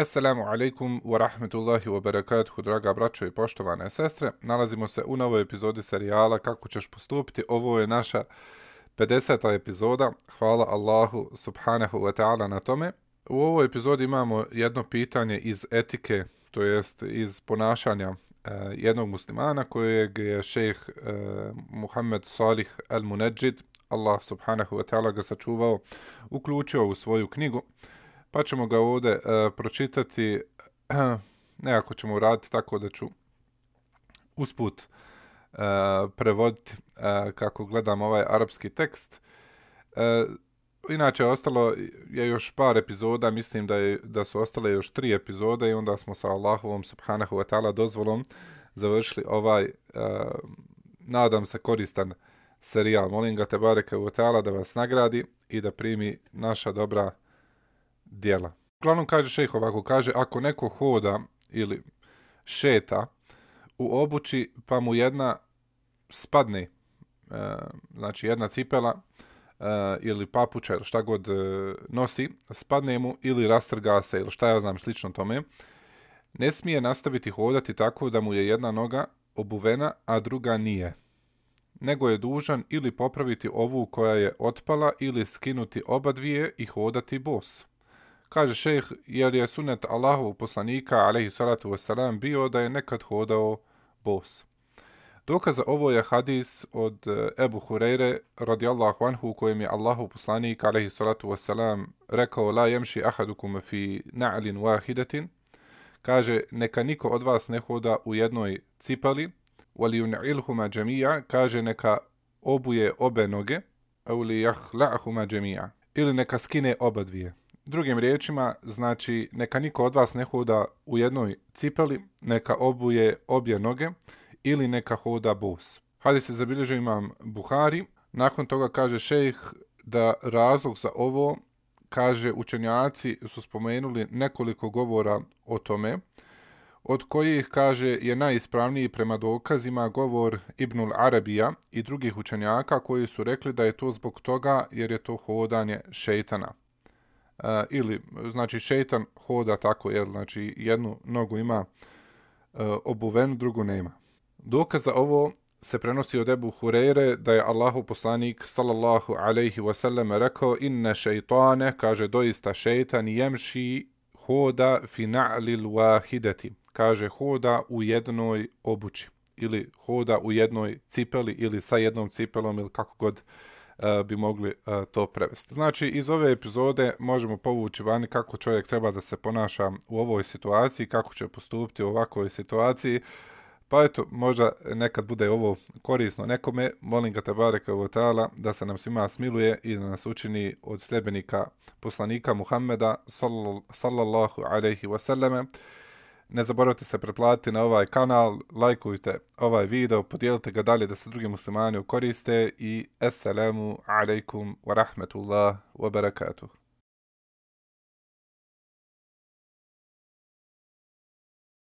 Assalamu alaikum wa rahmetullahi wa barakatuhu, draga braćo i poštovane sestre. Nalazimo se u novoj epizodi serijala Kako ćeš postupiti. Ovo je naša 50. epizoda. Hvala Allahu subhanahu wa ta'ala na tome. U ovoj epizodi imamo jedno pitanje iz etike, to jest iz ponašanja eh, jednog muslimana kojeg je šejh eh, Muhammed Salih al-Munajjid, Allah subhanahu wa ta'ala ga sačuvao, uključio u svoju knjigu pa ćemo ga ovdje uh, pročitati, nekako ćemo uraditi tako da ću usput e, uh, prevoditi uh, e, kako gledam ovaj arapski tekst. Uh, inače, ostalo je još par epizoda, mislim da, je, da su ostale još tri epizode i onda smo sa Allahovom subhanahu wa ta'ala dozvolom završili ovaj, uh, nadam se, koristan serijal. Molim ga te bareke wa ta'ala da vas nagradi i da primi naša dobra dijela. Uglavnom kaže šejh ovako, kaže ako neko hoda ili šeta u obući pa mu jedna spadne, e, znači jedna cipela e, ili papuča ili šta god e, nosi, spadne mu ili rastrga se ili šta ja znam slično tome, ne smije nastaviti hodati tako da mu je jedna noga obuvena, a druga nije nego je dužan ili popraviti ovu koja je otpala ili skinuti oba dvije i hodati bos. Kaže šejh, jer je sunet Allahov poslanika, alaihi salatu wasalam, bio da je nekad hodao bos. Dokaz za ovo je hadis od e, Ebu Hureyre, radijallahu anhu, u kojem je Allahov poslanik, alaihi salatu wasalam, rekao, la jemši ahadukum fi na'lin wahidatin, kaže, neka niko od vas ne hoda u jednoj cipali, wali un'ilhuma džemija, kaže, neka obuje obe noge, ili jahla'huma jami'a ili neka skine oba dvije. Drugim riječima, znači, neka niko od vas ne hoda u jednoj cipeli, neka obuje obje noge ili neka hoda bos. Hadis se zabilježio imam Buhari. Nakon toga kaže šejh da razlog za ovo, kaže učenjaci su spomenuli nekoliko govora o tome, od kojih, kaže, je najispravniji prema dokazima govor Ibnul Arabija i drugih učenjaka koji su rekli da je to zbog toga jer je to hodanje šeitana uh, ili znači šejtan hoda tako jer znači jednu nogu ima eh, uh, obuvenu, drugu nema. Dokaz za ovo se prenosi od Ebu Hureyre da je Allahu poslanik sallallahu alejhi ve sellem rekao inne šeitane, kaže doista šejtan jemši hoda fi na'lil wahidati, kaže hoda u jednoj obući ili hoda u jednoj cipeli ili sa jednom cipelom ili kako god uh, uh, bi mogli uh, to prevesti. Znači, iz ove epizode možemo povući vani kako čovjek treba da se ponaša u ovoj situaciji, kako će postupiti u ovakvoj situaciji. Pa eto, možda nekad bude ovo korisno nekome, molim ga te bareka da se nam svima smiluje i da nas učini od sljedbenika poslanika Muhammeda sallallahu alaihi wasallame. Ne zaboravite se pretplatiti na ovaj kanal, lajkujte ovaj video, podijelite ga dalje da se drugi muslimani koriste i assalamu alaikum wa rahmetullah wa barakatuh.